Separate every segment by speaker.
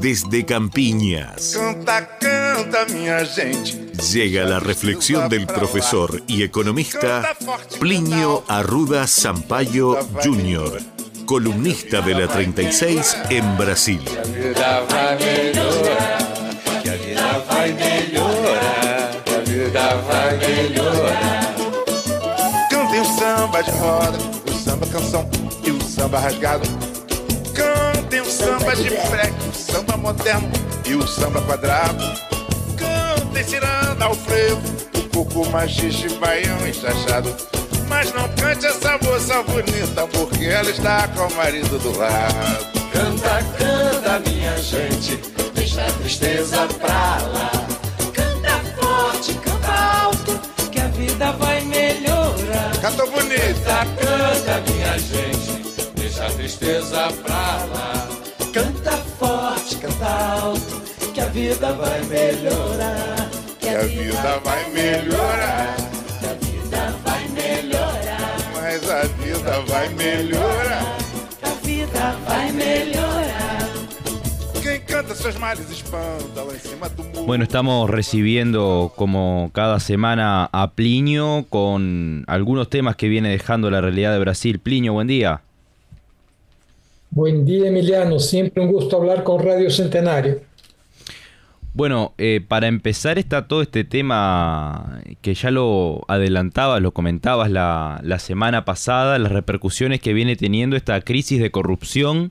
Speaker 1: desde Campiñas. Llega la reflexión del profesor y economista Plinio Arruda Sampaio Jr., columnista de la 36 en Brasil.
Speaker 2: Cantem o samba de roda, o samba canção e o samba rasgado. Samba de freque, o samba moderno e o samba quadrado. Cantem ciranda ao frevo, o coco machixe, baião enxachado. Mas não cante essa moça bonita, porque ela está com o marido do lado.
Speaker 3: Canta, canta, minha gente, deixa a tristeza pra lá.
Speaker 4: Canta forte, canta alto, que a vida vai melhorar.
Speaker 2: Canta bonita.
Speaker 3: Canta, canta, minha gente, deixa a tristeza pra lá.
Speaker 4: Vida vai melhorar.
Speaker 2: Que a vida vai melhorar.
Speaker 4: Que a vida vai melhorar.
Speaker 2: Mas a vida vai melhorar.
Speaker 4: Que a vida vai melhorar.
Speaker 2: Quem canta seus males espanta lá em cima do muro.
Speaker 5: Bueno, estamos recibiendo como cada semana a Plinio con algunos temas que viene dejando la realidad de Brasil. Plinio, buen día.
Speaker 6: Buen día, Emiliano. Siempre un gusto hablar con Radio Centenario.
Speaker 5: Bueno, eh, para empezar está todo este tema que ya lo adelantabas, lo comentabas la, semana pasada, las repercusiones que viene teniendo esta crisis de corrupción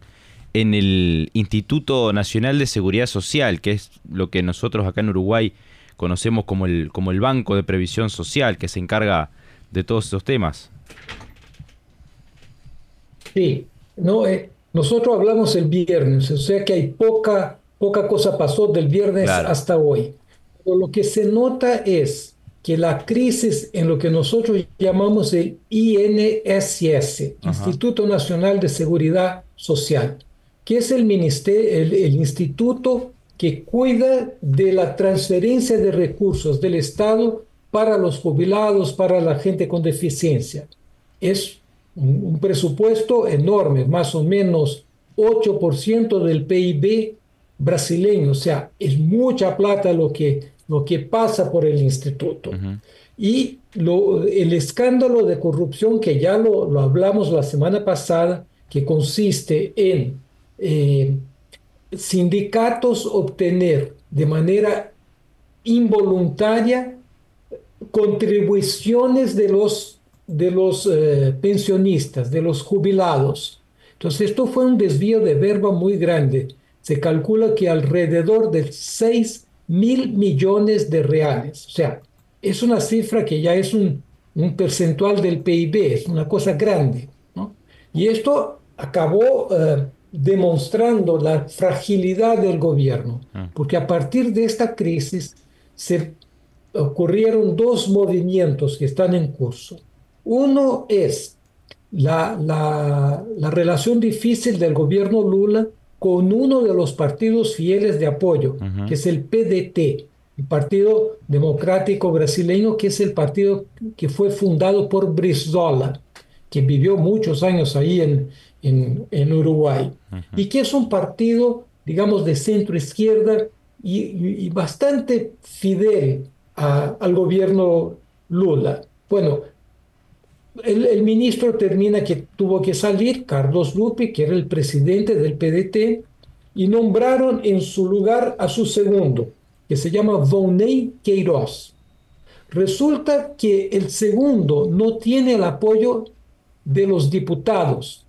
Speaker 5: en el Instituto Nacional de Seguridad Social, que es lo que nosotros acá en Uruguay conocemos como el, como el Banco de Previsión Social, que se encarga de todos estos temas.
Speaker 6: Sí, no, eh, nosotros hablamos el viernes, o sea que hay poca, poca cosa pasó del viernes
Speaker 5: Claro.
Speaker 6: hasta hoy. Pero lo que se nota es que la crisis en lo que nosotros llamamos el INSS, Instituto Nacional de Seguridad Social, que es el, ministerio, el, el instituto que cuida de la transferencia de recursos del Estado para los jubilados, para la gente con deficiencia. Es un, un presupuesto enorme, más o menos 8% del PIB brasileño, o sea, es mucha plata lo que, lo que pasa por el instituto. Y lo- el escándalo de corrupción que ya lo, lo hablamos la semana pasada, que consiste en eh, sindicatos obtener de manera involuntaria contribuciones de los, de los eh, pensionistas, de los jubilados. Entonces, esto fue un desvío de verba muy grande. Se calcula que alrededor de 6 mil millones de reales. O sea, es una cifra que ya es un, un percentual del PIB, es una cosa grande. ¿no? Y esto acabó eh, demostrando la fragilidad del gobierno, porque a partir de esta crisis se ocurrieron dos movimientos que están en curso. Uno es la, la, la relación difícil del gobierno Lula con uno de los partidos fieles de apoyo, que es el PDT, el Partido Democrático Brasileño, que es el partido que fue fundado por Brizola, que vivió muchos años ahí en, en, en Uruguay, y que es un partido, digamos, de centro izquierda y, y- y bastante fidel a- al gobierno Lula. Bueno, el, ministro termina que tuvo que salir, Carlos Lupi, que era el presidente del PDT, y nombraron en su lugar a su segundo, que se llama Volney Queiroz. Resulta que el segundo no tiene el apoyo de los diputados.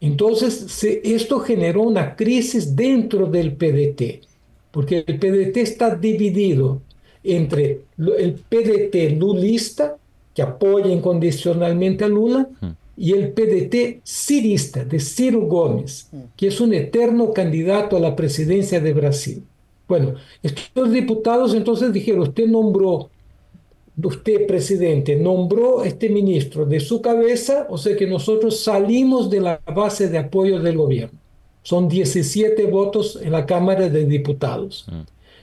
Speaker 6: Entonces, esto generó una crisis dentro del PDT, porque el PDT está dividido entre el PDT lulista, que apoya incondicionalmente a Lula, y el PDT cirista, de Ciro Gómez, que es un eterno candidato a la presidencia de Brasil. Bueno, estos diputados entonces dijeron, usted nombró usted, presidente, nombró este ministro de su cabeza, o sea que nosotros salimos de la base de apoyo del gobierno. Son 17 votos en la Cámara de Diputados.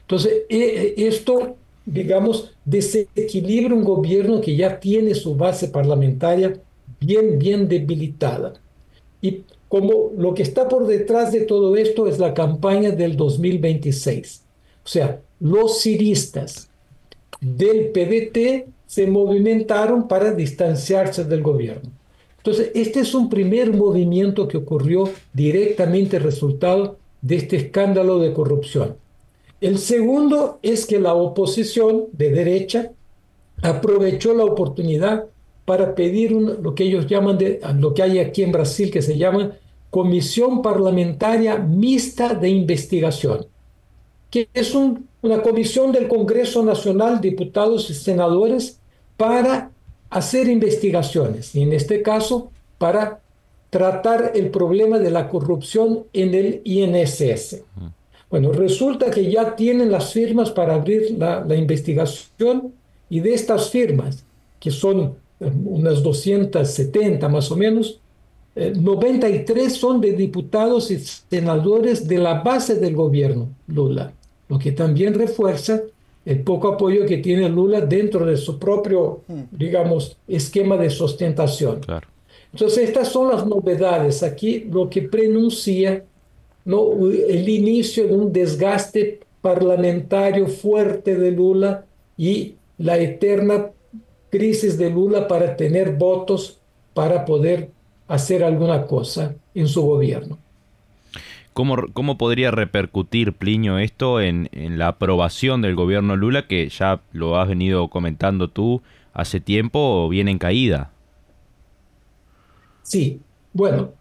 Speaker 6: Entonces, e- e- esto, digamos, desequilibra un gobierno que ya tiene su base parlamentaria bien, bien debilitada. Y como lo que está por detrás de todo esto es la campaña del 2026. O sea, los ciristas del PDT se movimentaron para distanciarse del gobierno. Entonces, este es un primer movimiento que ocurrió directamente resultado de este escándalo de corrupción. El segundo es que la oposición de derecha aprovechó la oportunidad para pedir lo que ellos llaman, de, lo que hay aquí en Brasil, que se llama Comisión Parlamentaria Mixta de Investigación, que es una comisión del Congreso Nacional, diputados y senadores, para hacer investigaciones, y en este caso, para tratar el problema de la corrupción en el INSS. Bueno, resulta que ya tienen las firmas para abrir la, la investigación y de estas firmas, que son unas 270 más o menos, 93 eh, son de diputados y senadores de la base del gobierno Lula, lo que también refuerza el poco apoyo que tiene Lula dentro de su propio, digamos, esquema de sustentación. Entonces, estas son las novedades. Aquí lo que prenuncia ¿no? el inicio de un desgaste parlamentario fuerte de Lula y la eterna crisis de Lula para tener votos para poder hacer alguna cosa en su gobierno.
Speaker 5: ¿Cómo, cómo podría repercutir, Pliño, esto en, en, la aprobación del gobierno Lula, que ya lo has venido comentando tú hace tiempo, viene en caída?
Speaker 6: Sí, bueno,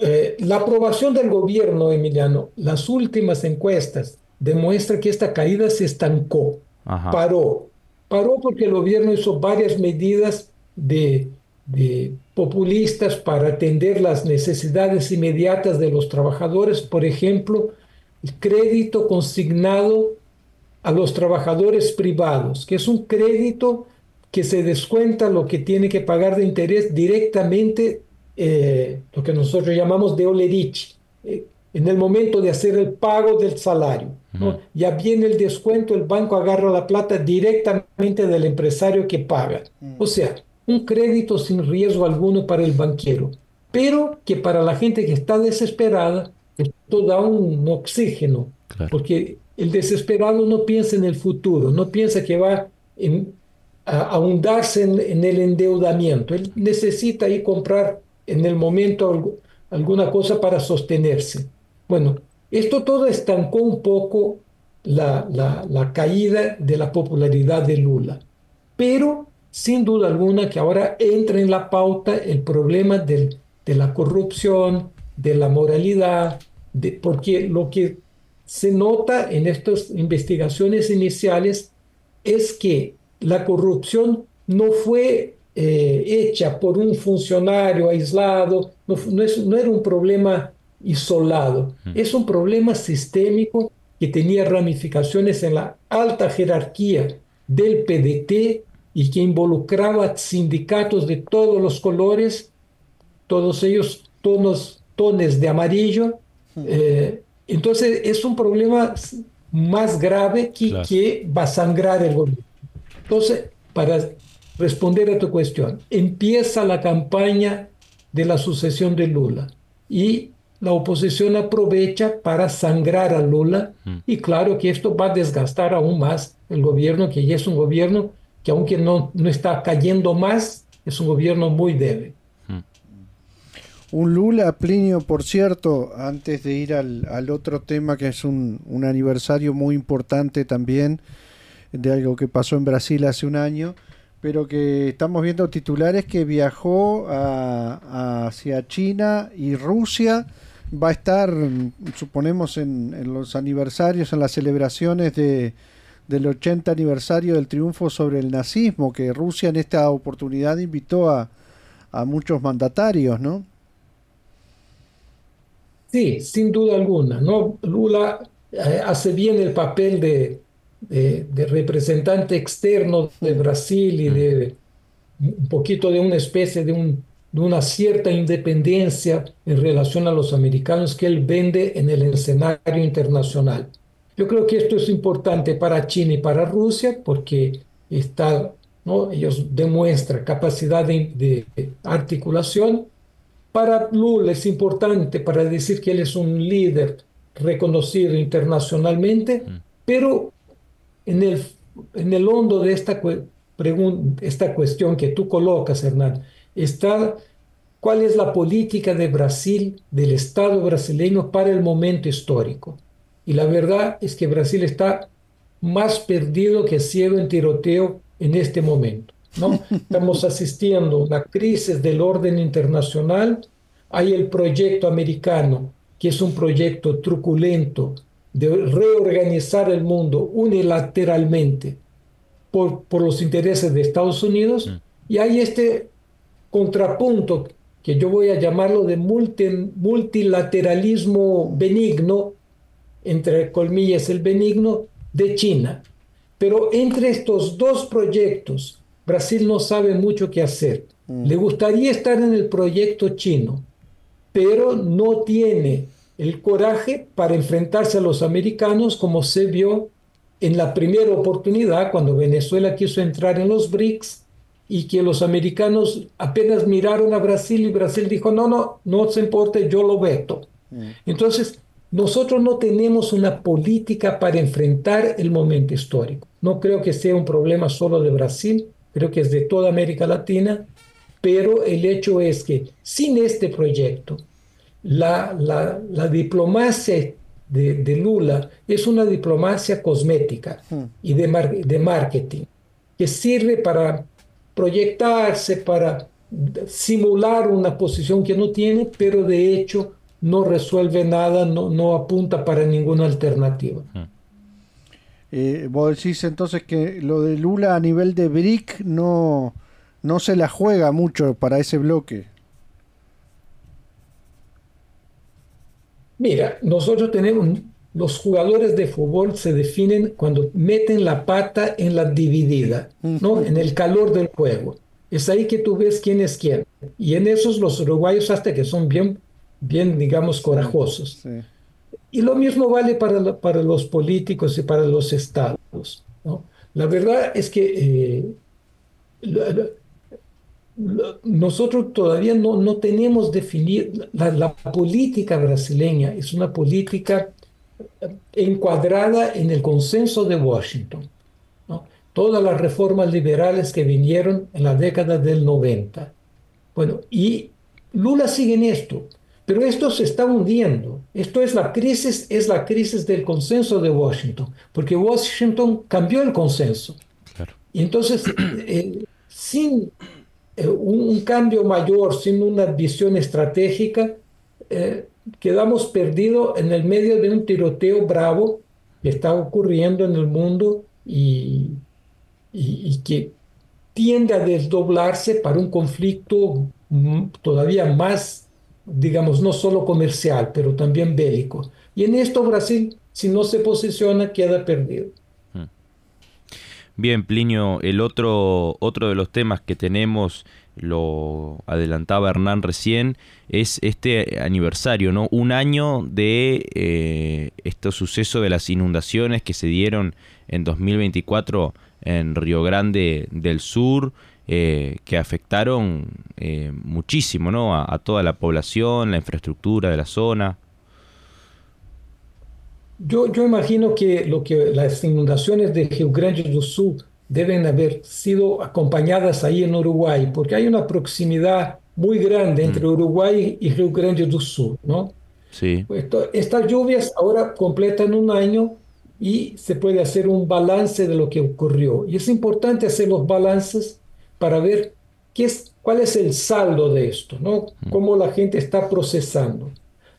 Speaker 6: eh, la aprobación del gobierno, Emiliano, las últimas encuestas demuestran que esta caída se estancó, paró, Paró porque el gobierno hizo varias medidas de, populistas para atender las necesidades inmediatas de los trabajadores, por ejemplo, el crédito consignado a los trabajadores privados, que es un crédito que se descuenta lo que tiene que pagar de interés directamente, eh, lo que nosotros llamamos de olerich, eh, en el momento de hacer el pago del salario. Ya viene el descuento, el banco agarra la plata directamente del empresario que paga. O sea, un crédito sin riesgo alguno para el banquero, pero que para la gente que está desesperada, esto da un oxígeno, porque el desesperado no piensa en el futuro, no piensa que va a ahondarse en, en, el endeudamiento. Él necesita ir comprar en el momento alguna cosa para sostenerse. Bueno, esto todo estancó un poco la, la, caída de la popularidad de Lula, pero sin duda alguna que ahora entra en la pauta el problema de la corrupción, de la moralidad, de, porque lo que se nota en estas investigaciones iniciales es que la corrupción no fue eh, hecha por un funcionario aislado, no, no era un problema isolado. Es un problema sistémico que tenía ramificaciones en la alta jerarquía del PDT y que involucraba sindicatos de todos los colores, todos ellos tonos, tones de amarillo. Eh, entonces es un problema más grave que, que va a sangrar el gobierno. Entonces, para responder a tu cuestión, empieza la campaña de la sucesión de Lula y la oposición aprovecha para sangrar a Lula mm. y claro que esto va a desgastar aún más el gobierno, que ya es un gobierno que aunque no, no está cayendo más, es un gobierno muy débil. Mm.
Speaker 7: Un Lula, Plinio, por cierto, antes de ir al, al otro tema que es un, un, aniversario muy importante también de algo que pasó en Brasil hace un año, pero que estamos viendo titulares que viajó hacia China y Rusia va a estar, suponemos, en, los aniversarios, en las celebraciones de, del 80 aniversario del triunfo sobre el nazismo, que Rusia en esta oportunidad invitó a, a muchos mandatarios, ¿no?
Speaker 6: Sí, sin duda alguna. ¿no? Lula eh, hace bien el papel de, de, de, representante externo de Brasil y de un poquito de una especie de un de una cierta independencia en relación a los americanos que él vende en el escenario internacional. Yo creo que esto es importante para China y para Rusia porque está, ¿no? ellos demuestran capacidad de, articulación para Lula es importante para decir que él es un líder reconocido internacionalmente, mm. pero en el, en el hondo de esta, esta cuestión que tú colocas, Hernán, está cuál es la política de Brasil, del Estado brasileño para el momento histórico. Y la verdad es que Brasil está más perdido que ciego en tiroteo en este momento. ¿no? Estamos asistiendo a una crisis del orden internacional. Hay el proyecto americano, que es un proyecto truculento de reorganizar el mundo unilateralmente por, por los intereses de Estados Unidos. Mm. Y hay este contrapunto que yo voy a llamarlo de multilateralismo benigno, entre colmillas el benigno, de China. Pero entre estos dos proyectos, Brasil no sabe mucho qué hacer. Mm. Le gustaría estar en el proyecto chino, pero no tiene el coraje para enfrentarse a los americanos como se vio en la primera oportunidad cuando Venezuela quiso entrar en los BRICS y que los americanos apenas miraron a Brasil y Brasil dijo, no, no, no se importe, yo lo veto. Mm. Entonces, nosotros no tenemos una política para enfrentar el momento histórico. No creo que sea un problema solo de Brasil, creo que es de toda América Latina, pero el hecho es que sin este proyecto, la, la, diplomacia de, Lula es una diplomacia cosmética hmm. y de, de marketing, que sirve para proyectarse, para simular una posición que no tiene, pero de hecho no resuelve nada, no, no apunta para ninguna alternativa.
Speaker 7: Eh, vos decís entonces que lo de Lula a nivel de BRIC no, no se la juega mucho para ese bloque.
Speaker 6: Mira, nosotros tenemos, los jugadores de fútbol se definen cuando meten la pata en la dividida, ¿no? en el calor del juego. Es ahí que tú ves quién es quién. Y en esos los uruguayos hasta que son bien bien, digamos, corajosos. Y lo mismo vale para, para los políticos y para los estados. ¿no? La verdad es que eh, nosotros todavía no, no tenemos definido, la, política brasileña es una política encuadrada en el consenso de Washington. ¿no? Todas las reformas liberales que vinieron en la década del 90. Bueno, y Lula sigue en esto. Pero esto se está hundiendo. Esto es la crisis, es la crisis del consenso de Washington, porque Washington cambió el consenso. Y entonces, eh, sin eh, un, cambio mayor, sin una visión estratégica, eh, quedamos perdidos en el medio de un tiroteo bravo que está ocurriendo en el mundo y, y que tiende a desdoblarse para un conflicto todavía más digamos, no solo comercial, pero también bélico. Y en esto Brasil, si no se posiciona, queda perdido.
Speaker 5: Bien, Plinio, el otro, otro de los temas que tenemos, lo adelantaba Hernán recién, es este aniversario, ¿no? Un año de eh, estos sucesos de las inundaciones que se dieron en 2024 en Río Grande del Sur, eh, que afectaron eh, muchísimo ¿no? A, toda la población, la infraestructura de la zona.
Speaker 6: Yo, yo imagino que, lo que las inundaciones de Rio Grande do Sul deben haber sido acompañadas ahí en Uruguay, porque hay una proximidad muy grande entre mm. Uruguay y Rio Grande do Sul, ¿no?
Speaker 5: Sí.
Speaker 6: estas lluvias ahora completan un año y se puede hacer un balance de lo que ocurrió. Y es importante hacer los balances para ver qué es, cuál es el saldo de esto, ¿no? cómo la gente está procesando.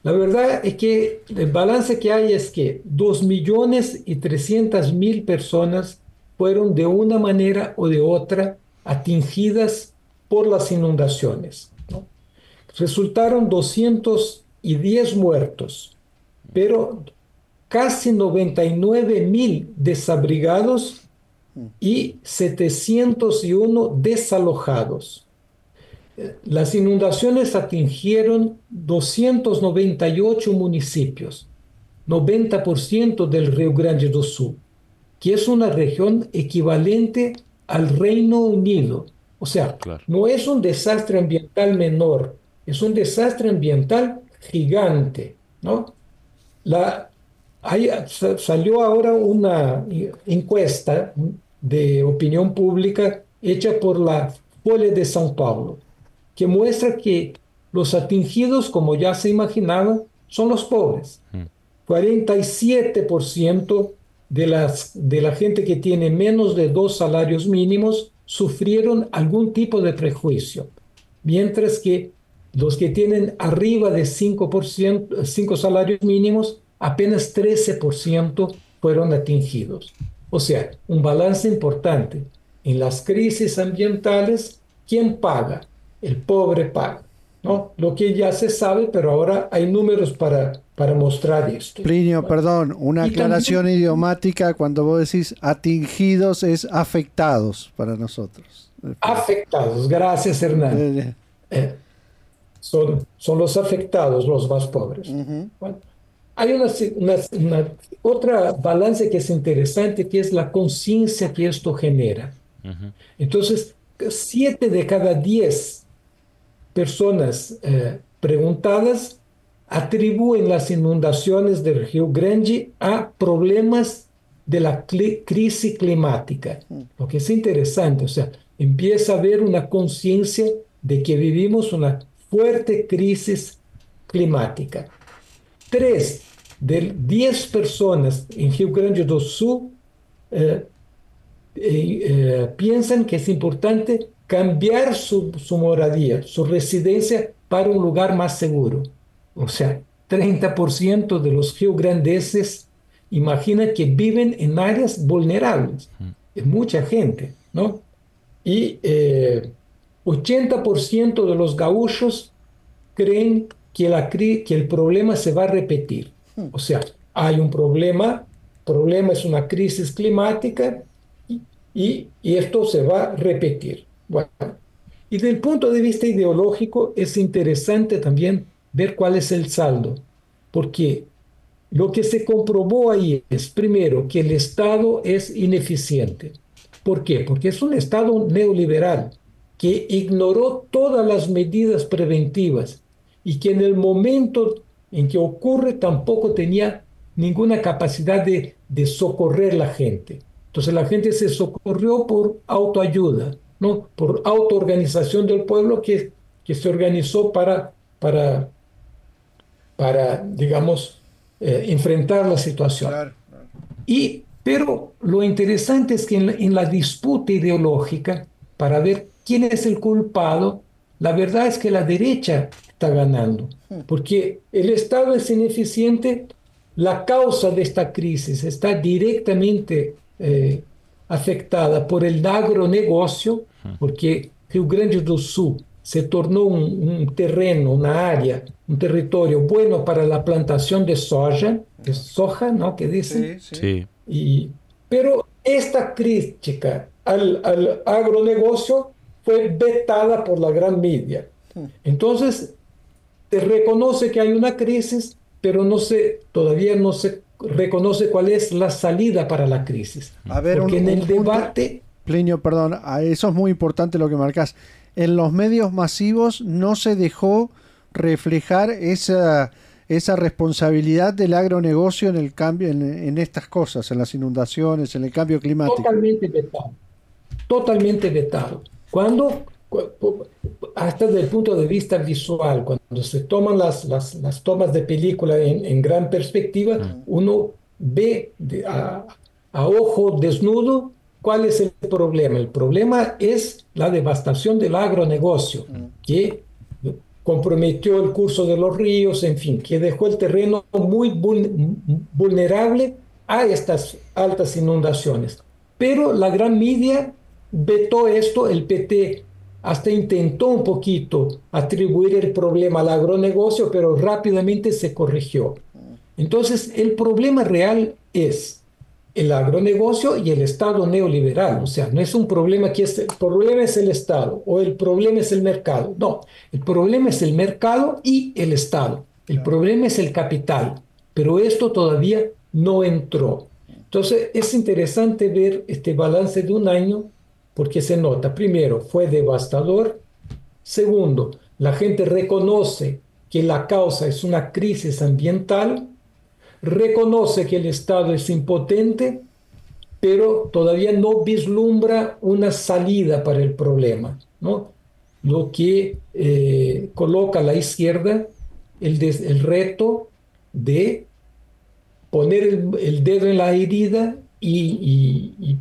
Speaker 6: La verdad es que el balance que hay es que 2 millones y 300 mil personas fueron de una manera o de otra atingidas por las inundaciones. Resultaron 210 muertos, pero casi 99 mil desabrigados y 701 desalojados. Las inundaciones atingieron 298 municipios, 90% del Río Grande do Sul, que es una región equivalente al Reino Unido. O sea, no es un desastre ambiental menor es un desastre ambiental gigante, ¿no? La, salió ahora una encuesta de opinión pública hecha por la Folha de São Paulo, que muestra que los atingidos, como ya se imaginaba, son los pobres. 47% mm. de, las, de la gente que tiene menos de dos salarios mínimos sufrieron algún tipo de prejuicio, mientras que los que tienen arriba de 5%, 5 salarios mínimos, apenas 13% fueron atingidos. O sea, un balance importante. En las crisis ambientales, ¿quién paga? El pobre paga. ¿no? Lo que ya se sabe, pero ahora hay números para, para mostrar esto.
Speaker 7: Plinio, perdón, una aclaración idiomática cuando vos decís atingidos es afectados para nosotros.
Speaker 6: Afectados, gracias Hernán. Eh, eh. Eh, son, son los afectados los más pobres. hay una, una, otra balance que es interesante, que es la conciencia que esto genera. Entonces, siete de cada diez personas eh, preguntadas atribuyen las inundaciones del Río Grande a problemas de la crisis climática, lo que es interesante, o sea, empieza a haber una conciencia de que vivimos una fuerte crisis climática. Tres de diez personas en Río Grande do Sul eh, eh, piensan que es importante cambiar su, su moradía, su residencia para un lugar más seguro. O sea, 30% de los geograndeses imagina que viven en áreas vulnerables. Es mucha gente, ¿no? Y 80% eh, de los gauchos creen que, la, que el problema se va a repetir. O sea, hay un problema, problema es una crisis climática y, y, y esto se va a repetir. Y desde el punto de vista ideológico es interesante también ver cuál es el saldo, porque lo que se comprobó ahí es, primero, que el Estado es ineficiente. ¿Por qué? Porque es un Estado neoliberal que ignoró todas las medidas preventivas y que en el momento en que ocurre tampoco tenía ninguna capacidad de, de socorrer la gente. Entonces la gente se socorrió por autoayuda, ¿no? por autoorganización del pueblo que, que se organizó para, para, para digamos, eh, enfrentar la situación. Y, pero lo interesante es que en la, disputa ideológica, para ver quién es el culpado, la verdad es que la derecha está ganando, hmm. porque el Estado es ineficiente, la causa de esta crisis está directamente eh, afectada por el agronegocio, porque Rio Grande do Sul se tornou um, um, terreno, uma área, um território bueno para a plantação de soja, de soja, ¿no? Que dizem.
Speaker 5: Sí, sí.
Speaker 6: Y, pero esta crítica al, al agronegocio foi vetada por la gran media. Entonces, se reconoce que hay una crisis, pero no se, todavía no se reconoce cuál es la salida para la crisis.
Speaker 7: A ver, Porque en el debate... Plinio, perdón, eso es muy importante lo que marcas. En los medios masivos no se dejó reflejar esa, esa responsabilidad del agronegocio en el cambio, en, estas cosas, en las inundaciones, en el cambio climático.
Speaker 6: Totalmente vetado. Totalmente vetado. Cuando, hasta desde el punto de vista visual, cuando se toman las, las, las tomas de película en, en gran perspectiva, uno ve a, a ojo desnudo ¿Cuál es el problema? El problema es la devastación del agronegocio, que comprometió el curso de los ríos, en fin, que dejó el terreno muy vulnerable a estas altas inundaciones. Pero la gran media vetó esto, el PT hasta intentó un poquito atribuir el problema al agronegocio, pero rápidamente se corrigió. Entonces, el problema real es el agronegocio y el Estado neoliberal. O sea, no es un problema que es, el problema es el Estado o el problema es el mercado. No, el problema es el mercado y el Estado. El problema es el capital. Pero esto todavía no entró. Entonces es interesante ver este balance de un año porque se nota, primero, fue devastador. Segundo, la gente reconoce que la causa es una crisis ambiental, reconoce que el Estado es impotente, pero todavía no vislumbra una salida para el problema. ¿no? Lo que eh, coloca a la izquierda el, el reto de poner el, dedo en la herida y,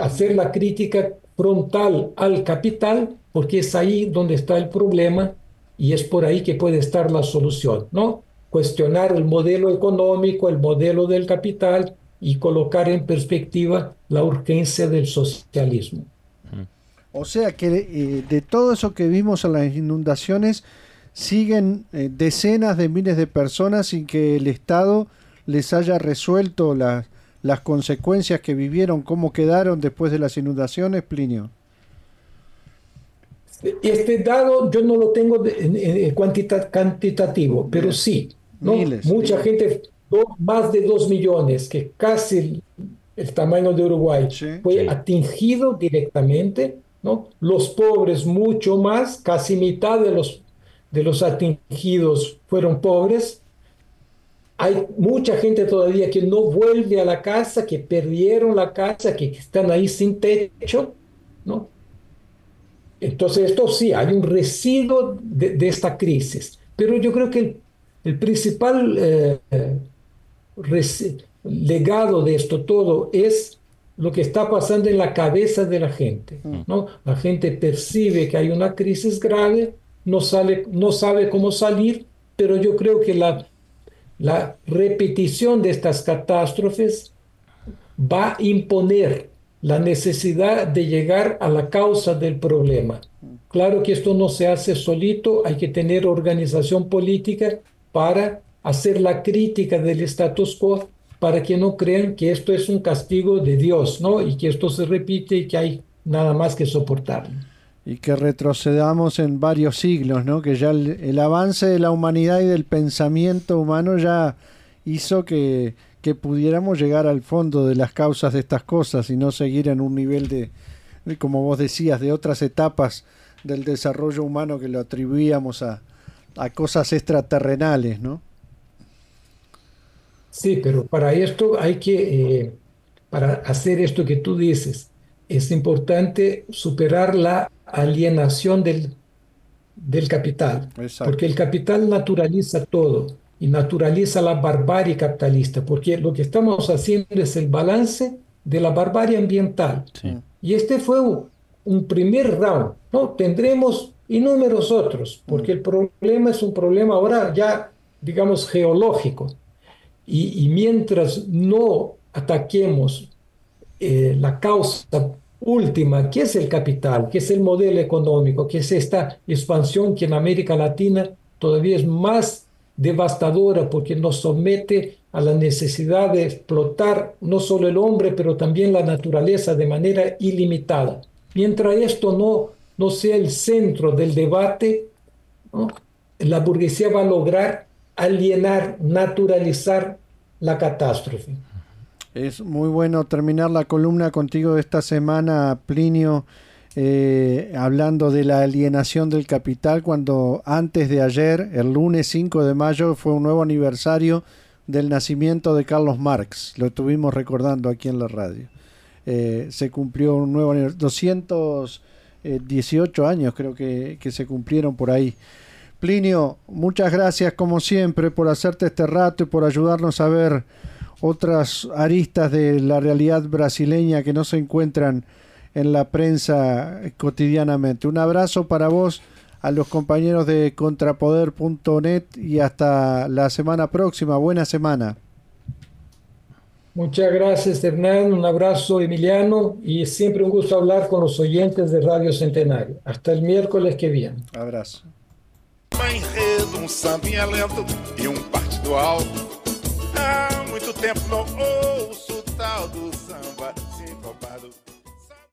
Speaker 6: hacer la crítica frontal al capital, porque es ahí donde está el problema y es por ahí que puede estar la solución, ¿no? Cuestionar el modelo económico, el modelo del capital y colocar en perspectiva la urgencia del socialismo.
Speaker 7: O sea que eh, de todo eso que vimos en las inundaciones, siguen eh, decenas de miles de personas sin que el Estado les haya resuelto las consecuencias que vivieron, cómo quedaron después de las inundaciones, Plinio?
Speaker 6: Este dado yo no lo tengo de, cuantitativo, pero sí, ¿no? mucha gente, más de dos millones, que casi el, tamaño de Uruguay, fue atingido directamente, ¿no? los pobres mucho más, casi mitad de los, de los atingidos fueron pobres, hay mucha gente todavía que no vuelve a la casa, que perdieron la casa, que están ahí sin techo, ¿no? Entonces, esto sí, hay un residuo de, esta crisis. Pero yo creo que el, principal eh, legado de esto todo es lo que está pasando en la cabeza de la gente. Mm. ¿no? La gente percibe que hay una crisis grave, no, sale, no sabe cómo salir, pero yo creo que la, la repetición de estas catástrofes va a imponer la necesidad de llegar a la causa del problema. Claro que esto no se hace solito, hay que tener organización política para hacer la crítica del status quo para que no crean que esto es un castigo de Dios, ¿no? Y que esto se repite y que hay nada más que soportarlo
Speaker 7: y que retrocedamos en varios siglos, ¿no? Que ya el, avance de la humanidad y del pensamiento humano ya hizo que, que, pudiéramos llegar al fondo de las causas de estas cosas y no seguir en un nivel de, como vos decías, de otras etapas del desarrollo humano que lo atribuíamos a, a cosas extraterrenales, ¿no?
Speaker 6: Sí, pero para esto hay que, eh, para hacer esto que tú dices, es importante superar la alienación del, del capital, porque el capital naturaliza todo y naturaliza la barbarie capitalista, porque lo que estamos haciendo es el balance de la barbarie ambiental. Y este fue un, primer round, ¿no? Tendremos innúmeros otros, porque el problema es un problema ahora ya, digamos, geológico. Y, mientras no ataquemos eh, la causa última, que es el capital, que es el modelo económico, que es esta expansión que en América Latina todavía es más devastadora porque nos somete a la necesidad de explotar no solo el hombre, pero también la naturaleza de manera ilimitada. Mientras esto no, no sea el centro del debate, la burguesía va a lograr alienar, naturalizar la catástrofe.
Speaker 7: Es muy bueno terminar la columna contigo esta semana, Plinio, eh, hablando de la alienación del capital, cuando antes de ayer, el lunes 5 de mayo, fue un nuevo aniversario del nacimiento de Carlos Marx. Lo estuvimos recordando aquí en la radio. Eh, se cumplió un nuevo aniversario, 218 años creo que, que se cumplieron por ahí. Plinio, muchas gracias como siempre por hacerte este rato y por ayudarnos a ver otras aristas de la realidad brasileña que no se encuentran en la prensa cotidianamente. Un abrazo para vos, a los compañeros de contrapoder.net y hasta la semana próxima. Buena semana.
Speaker 6: Muchas gracias, Hernán. Un abrazo, Emiliano. Y siempre un gusto hablar con los oyentes de Radio Centenario. Hasta el miércoles que viene.
Speaker 7: Abrazo.
Speaker 2: Há muito tempo não ouço tal do samba sincopado.